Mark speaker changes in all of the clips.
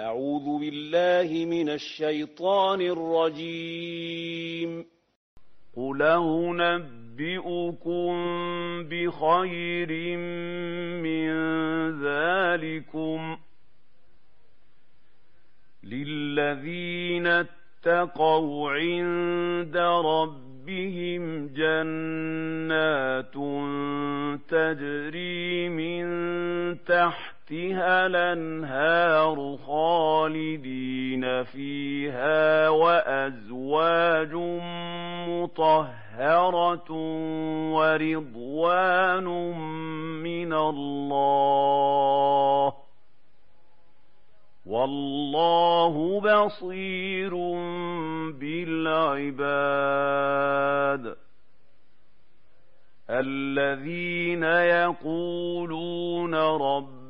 Speaker 1: أعوذ بالله من الشيطان الرجيم.
Speaker 2: قل أنبئكم بخير من ذلكم للذين اتقوا عند ربهم جنات تجري من تحت تحتها الأنهار خالدين فيها وأزواج مطهرة ورضوان من الله والله بصير بالعباد الذين يقولون رب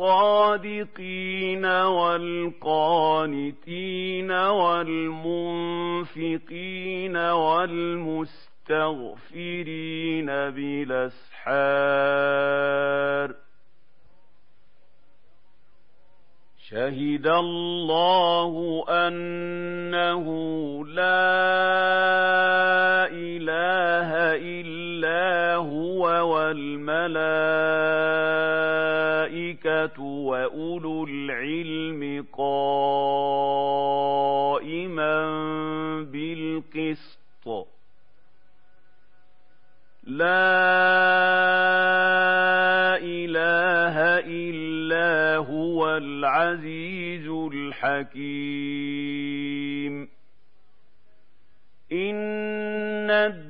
Speaker 2: والصادقين والقانتين والمنفقين والمستغفرين بالأسحار شهد الله أنه لا إله إلا هو والملائكة واولو العلم قائما بالقسط لا اله الا هو العزيز الحكيم الدين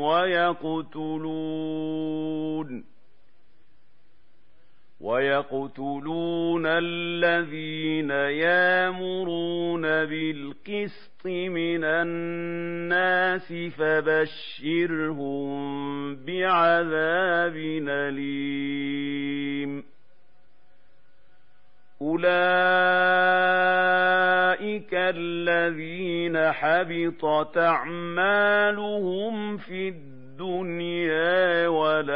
Speaker 2: ويقتلون. ويقتلون الذين يامرون بالقسط من الناس فبشرهم بعذاب أليم. أولئك الذين حبطت أعمالهم في الدنيا والآخرة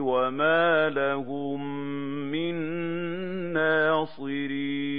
Speaker 2: وما لهم من ناصرين.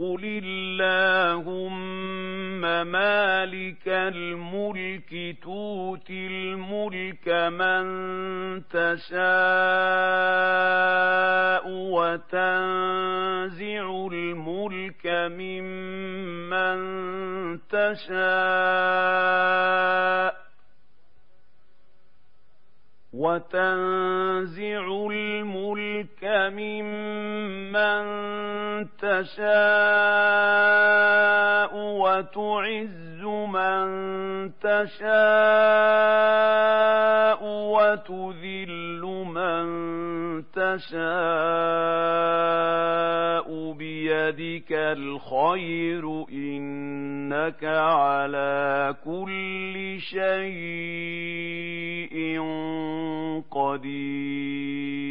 Speaker 2: قل اللهم مالك الملك تؤتي الملك من تشاء وتنزع الملك ممن تشاء وتنزع الملك ممن تشاء وتعز من تشاء وتذل من تشاء بيدك الخير إنك على كل شيء قدير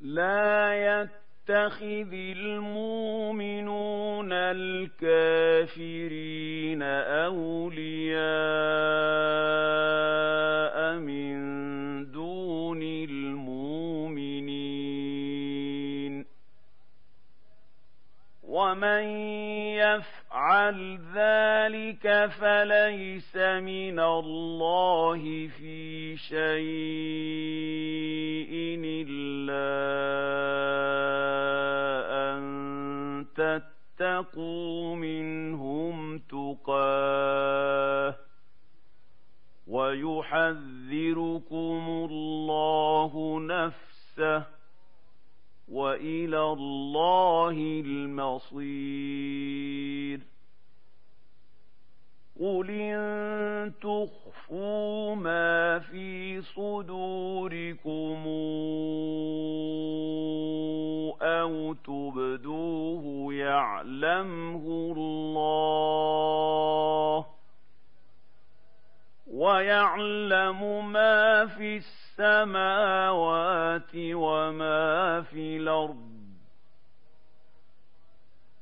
Speaker 2: لا يتخذ المؤمنون الكافرين أولياء من دون المؤمنين. ومن يفعل ذلك فليس من الله في شيء إلا أن تتقوا منهم تقاه ويحذركم الله نفسه والى الله المصير قل ان تخفوا ما في صدوركم أو تبدوه يعلمه الله ويعلم ما في السماوات وما في الأرض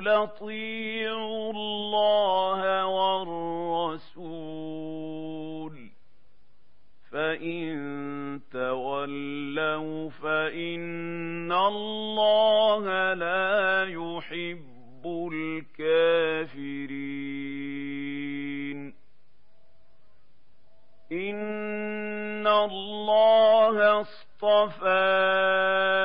Speaker 2: قل اطيعوا الله والرسول فان تولوا فان الله لا يحب الكافرين ان الله اصطفى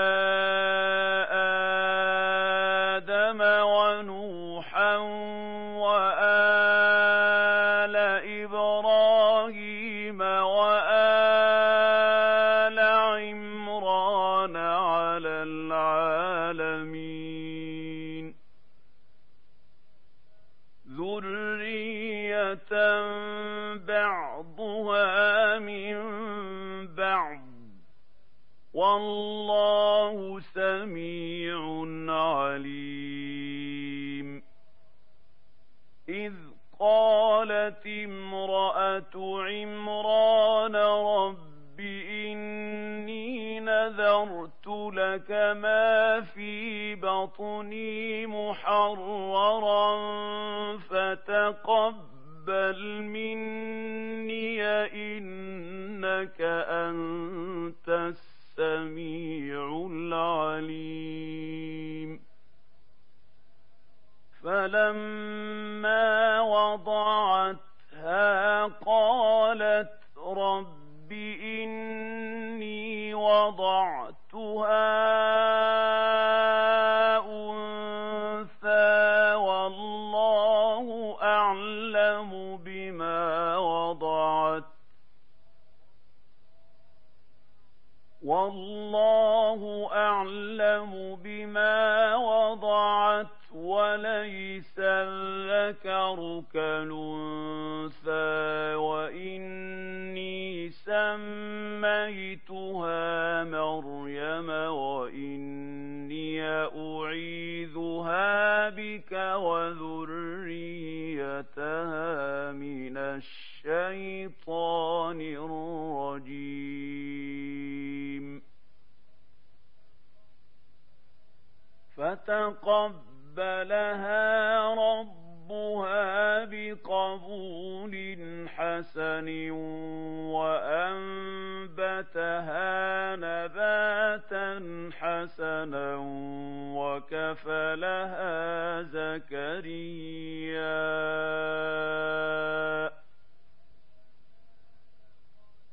Speaker 2: ما في بطني محررا فتقبل تقبل مني إنك أنت السميع العليم فلما الذكر كالأنثى وإني سميتها مريم وإني أعيذها بك وذريتها من الشيطان الرجيم فتقبلها ربها حسن وأنبتها نباتا حسنا وكفلها زكريا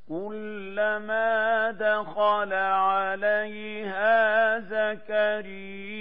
Speaker 2: كلما دخل عليها زكرياء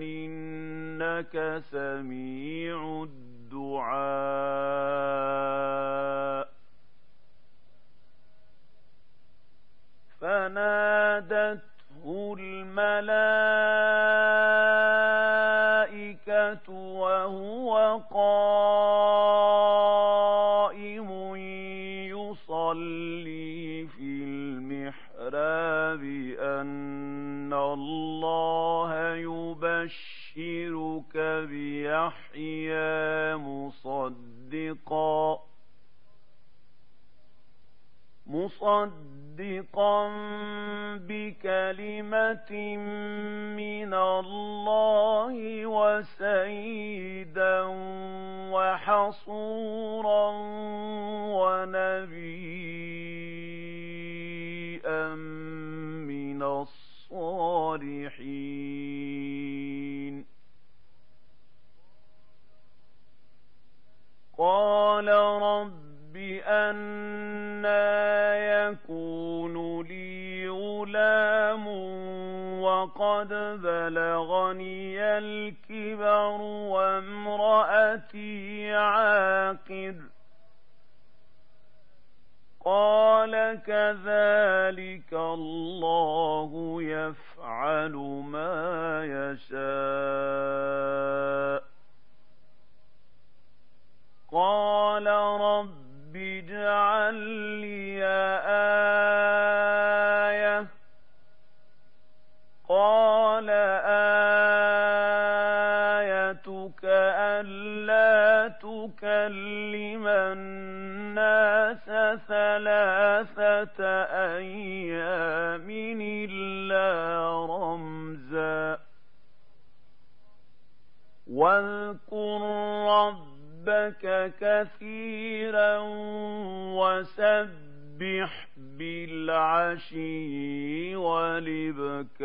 Speaker 2: طيبة إنك سميع الدعاء. فنادته يحيى مصدقا مصدقا واذكر رب ربك كثيرا وسبح بالعشي والإبكار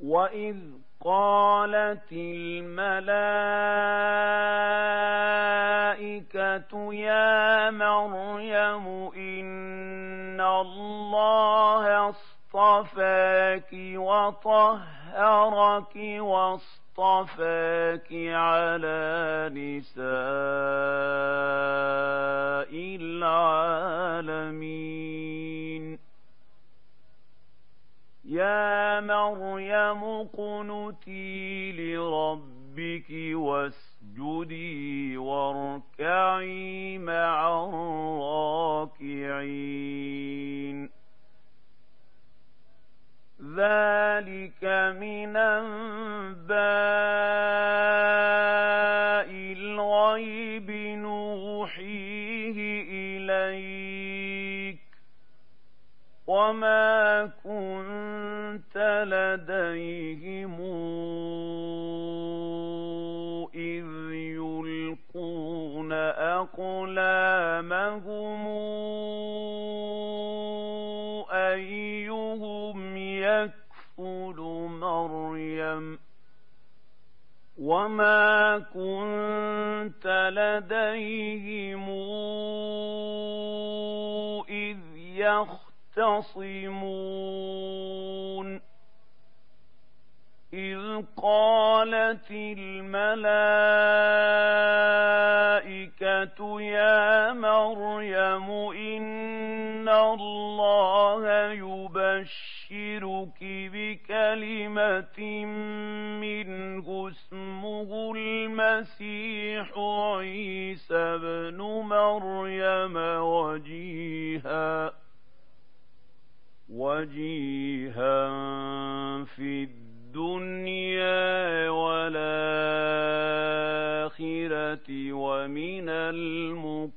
Speaker 2: وإذ قالت الملائكة يا مريم إن الله اصطفاك وطهرك واصطفاك على نساء العالمين. يا مريم اقنتي لربك واسجدي واركعي مع الراكعين. ذلك من أنباء الغيب نوحيه إليك وما كنت لديهم إذ يلقون أقلامهم أيهم وما كنت لديهم إذ يختصمون إذ قالت الملائكة يا مريم إن الله يبشرك بكلمة منه اسمه المسيح عيسى بن مريم وجيها وجيها في الدنيا والآخرة ومن المقربين.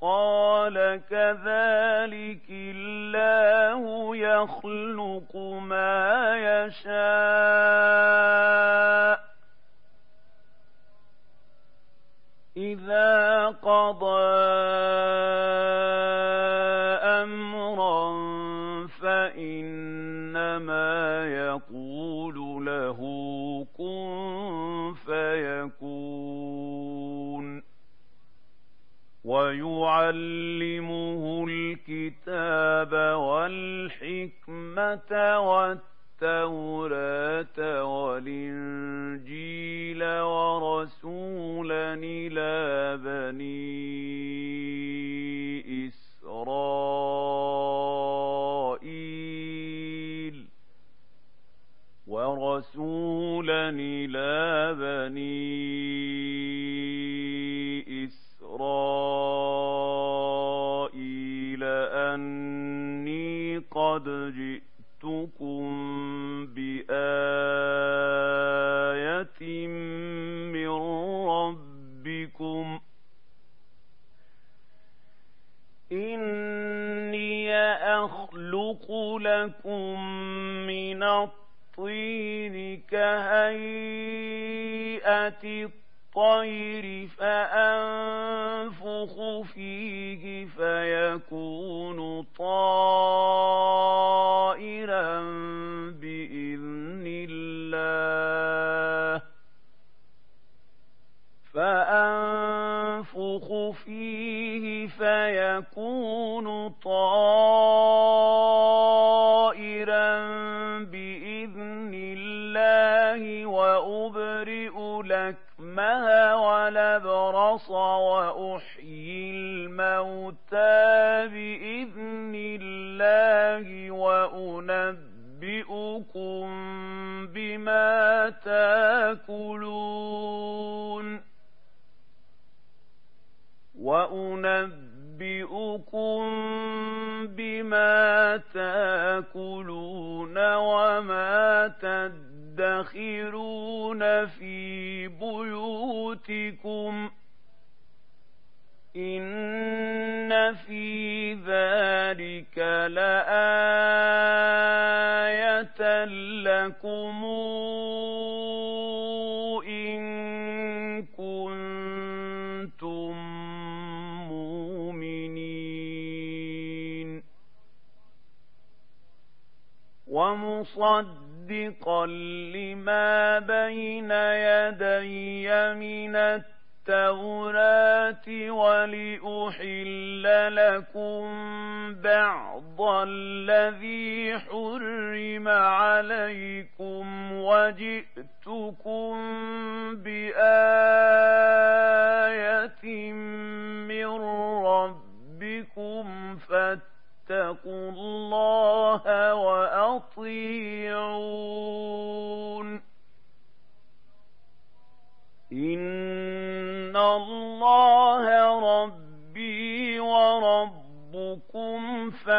Speaker 2: قال كذلك الله يخلق ما يشاء إذا قضى ويعلمه الكتاب والحكمة والتوراة والإنجيل ورسولا إلى بني إسرائيل ورسولا إلى بني إسرائيل قد جئتكم بآية من ربكم إني أخلق لكم من الطين كهيئة الطير فأنفخ فيه ولأحل لكم بعض الذي حرم عليكم وجئتكم بآية من ربكم فاتقوا الله وأطيعون إن الله ربي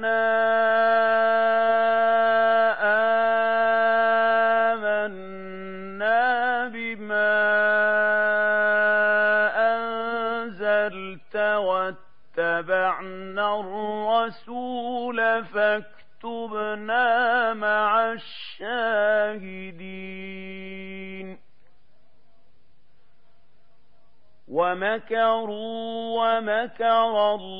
Speaker 2: ربنا آمنا بما أنزلت واتبعنا الرسول فاكتبنا مع الشاهدين ومكروا ومكر الله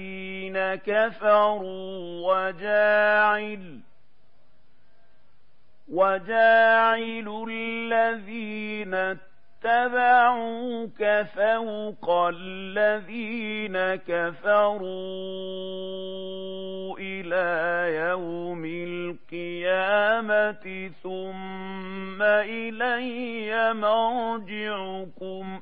Speaker 2: كفروا وجاعل وجاعل الذين اتبعوك فوق الذين كفروا إلى يوم القيامة ثم إلي مرجعكم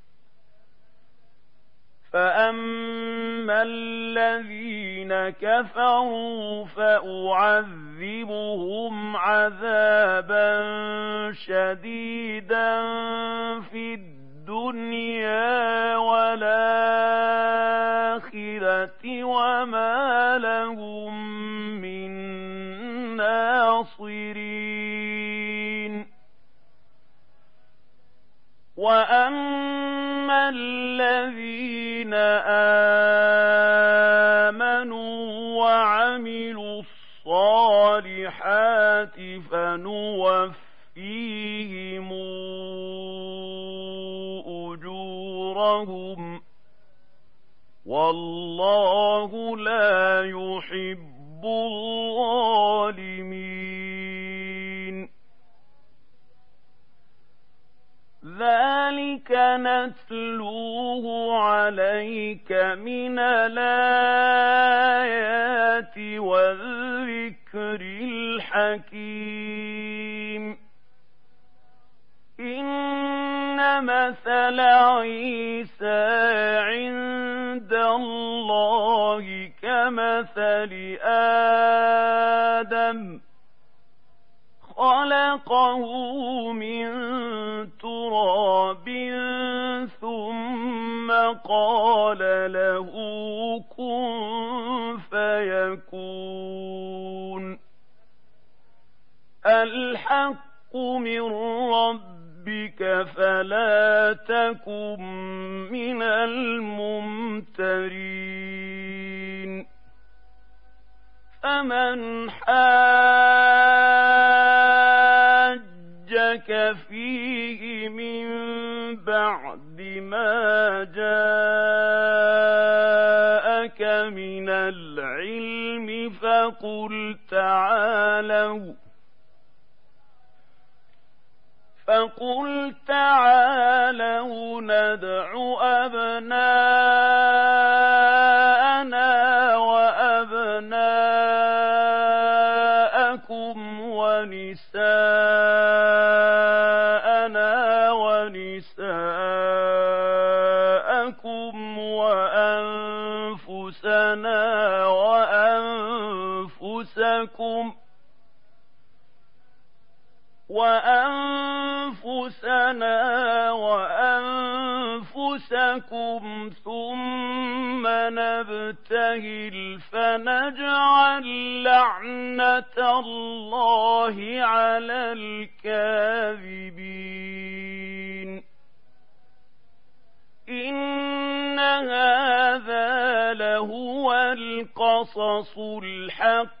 Speaker 2: فأما الذين كفروا فأعذبهم عذابا شديدا في الدنيا والآخرة وما لهم من ناصرين وأما الذين آمنوا وعملوا الصالحات فنوفيهم أجورهم والله لا يحب الظالمين ذلك نتلوه عليك من الآيات والذكر الحكيم إن مثل عيسى عند الله كمثل آدم خلقه من تراب ثم قال له كن فيكون. الحق من ربك فلا تكن من الممترين. فمن حاجك بعد ما جاءك من العلم فقل تعالوا فقل تعالوا ندع أبناءنا وأنفسنا وأنفسكم ثم نبتهل فنجعل لعنة الله على الكاذبين. إن هذا لهو القصص الحق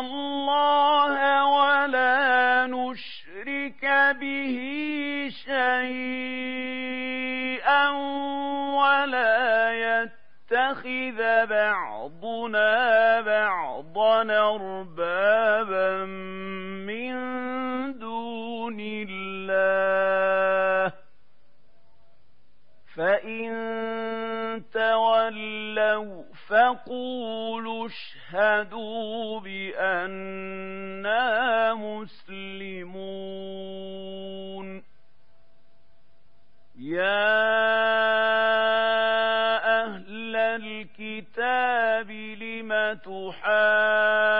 Speaker 2: الله ولا نشرك به شيئا ولا يتخذ بعضنا بعضا اربابا من دون الله. فإن تولوا فقولوا اشهدوا بأننا مسلمون يا أهل الكتاب لم تحاجون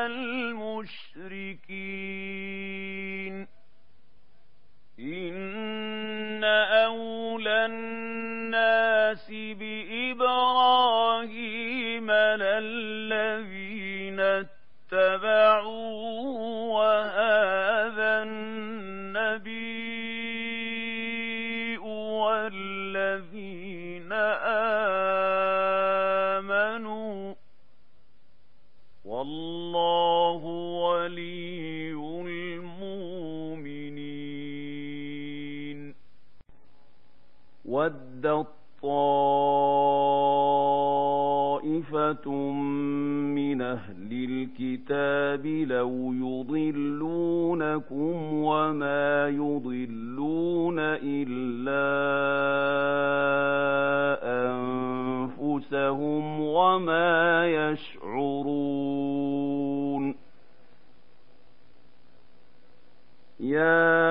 Speaker 2: ودت طائفة من أهل الكتاب لو يضلونكم وما يضلون إلا أنفسهم وما يشعرون يا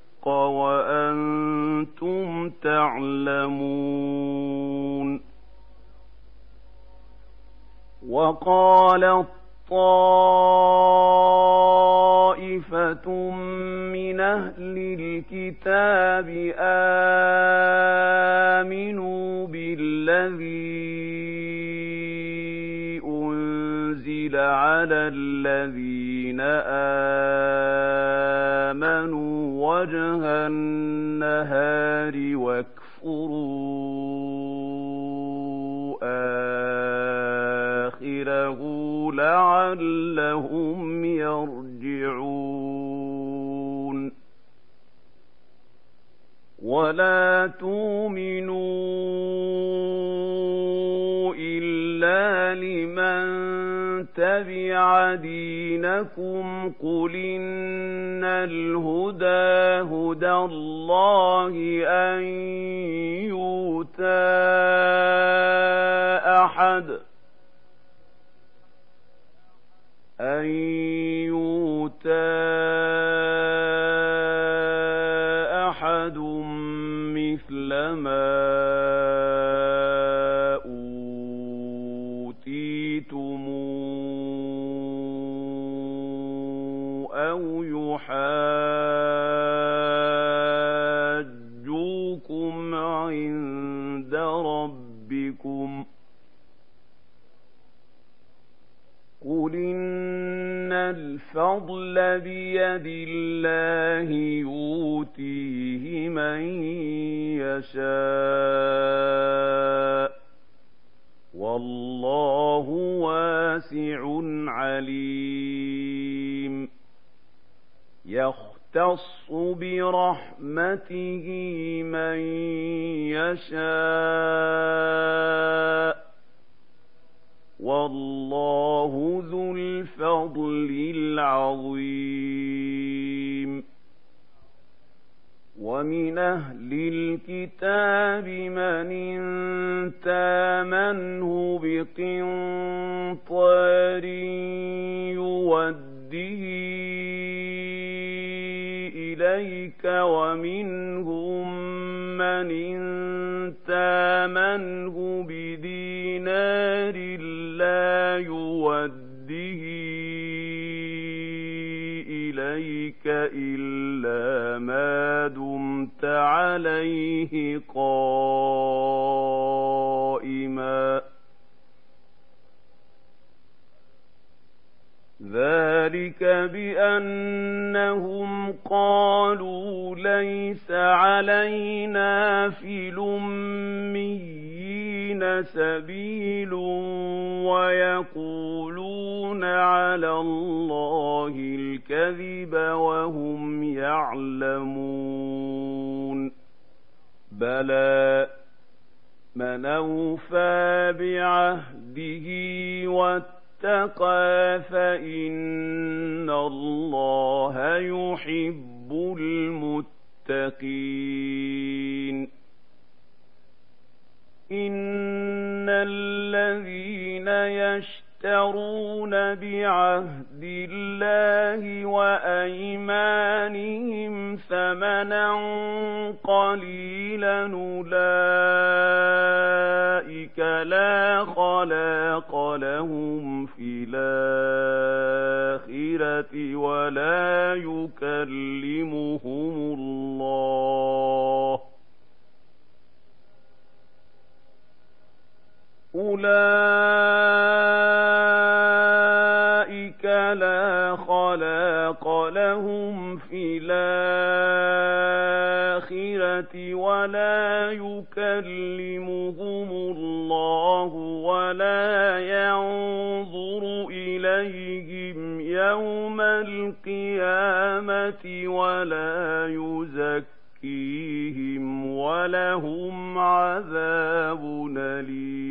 Speaker 2: وأنتم تعلمون. وقال طائفة من أهل الكتاب آمنوا بالذي أنزل على الذين آمنوا وجه النهار واكفروا آخره لعلهم يرجعون. ولا تؤمنوا دينكم قل إن الهدى هدى الله أن يؤتى أحد أن يؤتى بيد الله يؤتيه من يشاء. والله واسع عليم. يختص برحمته من يشاء. والله ذو الفضل العظيم. ومن أهل الكتاب من إن تامنه بقنطار يوده إليك ومنهم من إن تامنه دمت عليه قائما. ذلك بأنهم قالوا ليس علينا في الأميين سبيل ويقولون على الله الكذب وهم يعلمون. بلى من أوفى بعهده واتقى اتقى فإن الله يحب المتقين إن الذين يشترون بعهد الله وأيمانهم ثمنا قليلا أولئك لا خلاق لهم في الآخرة ولا يكلمهم الله أولئك لهم في الآخرة ولا يكلمهم الله ولا ينظر إليهم يوم القيامة ولا يزكيهم ولهم عذاب أليم.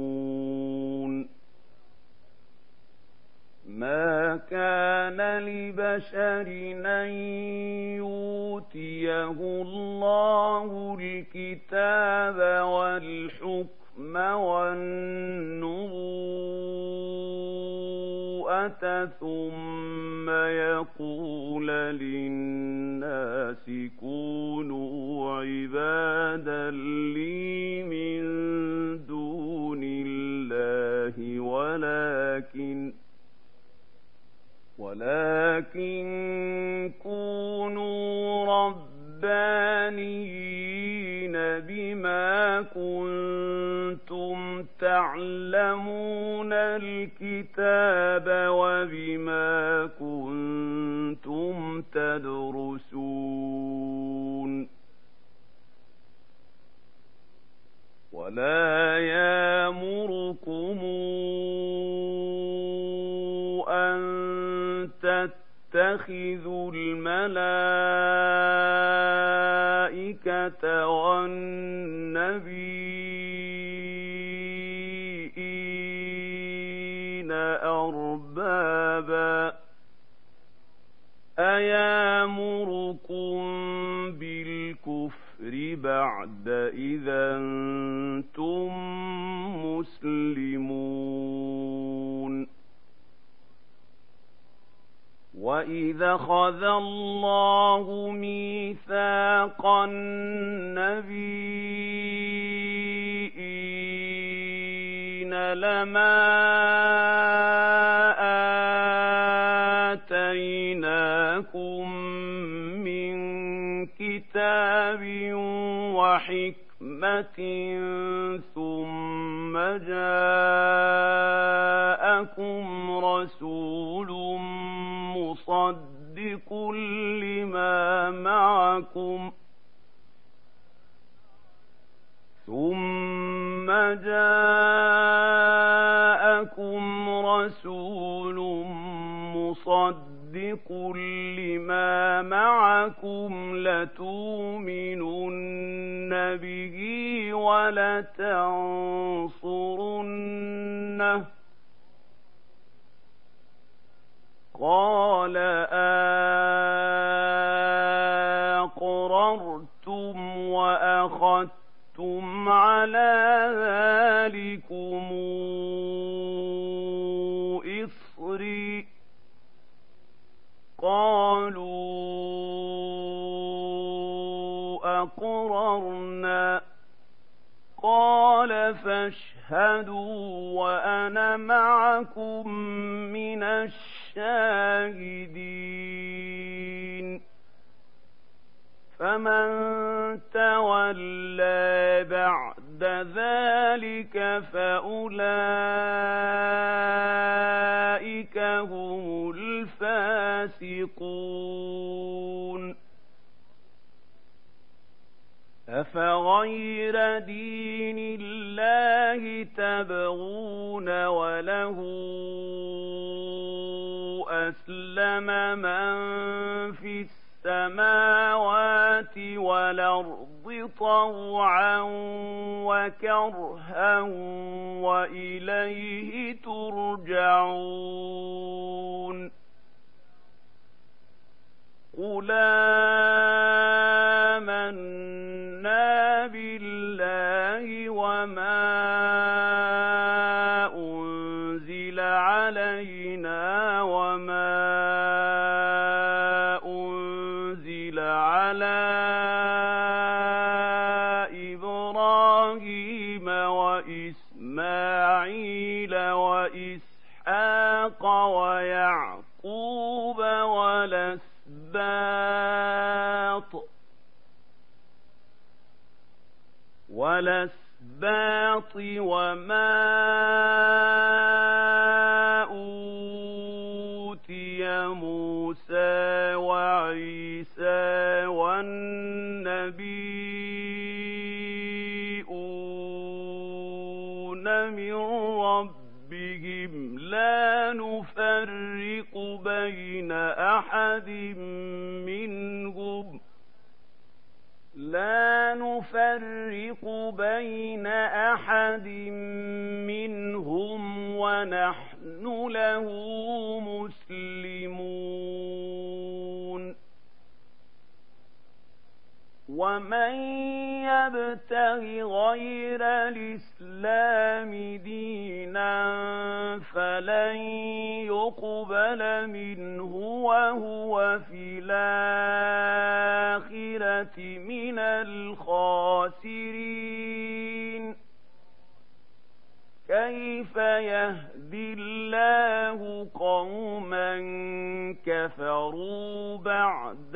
Speaker 2: ما كان لبشر أن يؤتيه الله الكتاب والحكم والنبوءة ثم يقول للناس كونوا عبادا لي من دون الله ولكن ولكن كونوا ربانيين بما كنتم تعلمون الكتاب وبما كنتم تدرسون ولا يامركم تتخذوا الملائكة والنبيين أربابا أيامركم بالكفر بعد إذا أنتم مسلمون وإذا خذ الله ميثاق النبيين لما آتيناكم من كتاب وحكمة ثم جاءكم رسول مصدق لما معكم ثم جاءكم رسول مصدق لما معكم لتؤمنن به ولتنصرنه قال أقررتم وأخذتم على ذلكم إصري قالوا أقررنا قال فاشهدوا وأنا معكم من الشاهدين. فمن تولى بعد ذلك فأولئك هم الفاسقون. أفغير دين الله تبغون وله أسلم من في السماوات والأرض طوعا وكرها وإليه ترجعون. قل آمنا بالله وما بين أحد منهم ونحن له مسلمون. ومن يبتغ غير الإسلام دينا فلن يقبل منه وهو في الآخرة من الخاسرين. كيف يهدي الله قوما كفروا بعد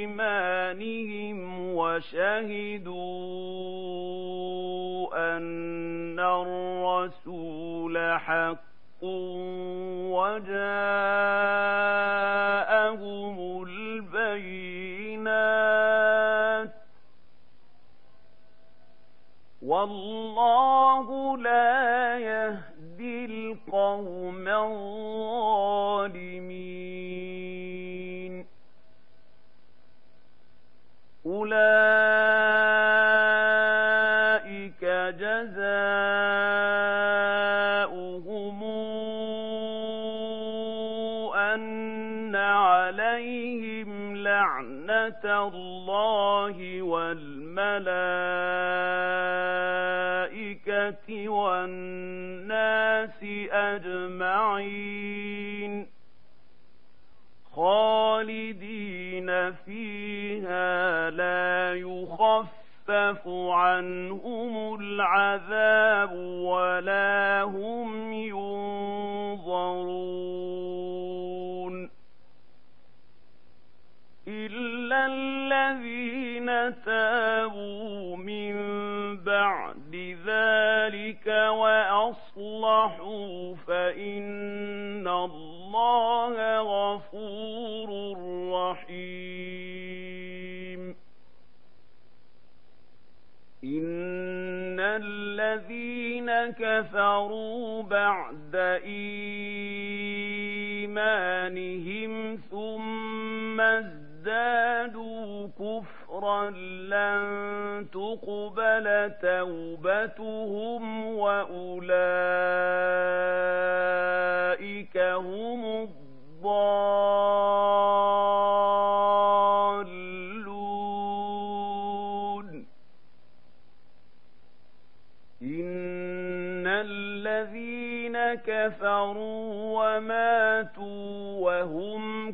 Speaker 2: إيمانهم وشهدوا أن الرسول حق وجاءهم والله لا يهدي القوم الظالمين. أولئك والناس أجمعين خالدين فيها لا يخفف عنهم العذاب ولا هم ينظرون إلا الذين تابوا من بعد ذلك وأصلحوا فإن الله غفور رحيم إن الذين كفروا بعد إيمانهم ثم ازدادوا كفرا لن تقبل توبتهم وأولئك هم الضالون. إن الذين كفروا وماتوا وهم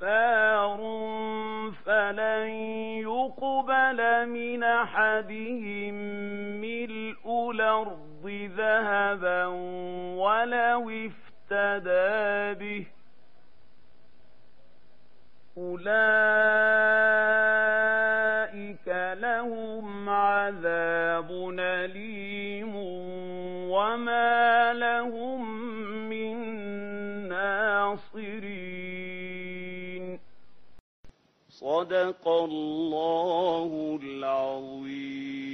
Speaker 2: كفار فلن يقبل من أحدهم ملء الأرض ذهبا ولو افتدى به. أولئك لهم عذاب أليم وما لهم
Speaker 1: صدق الله العظيم.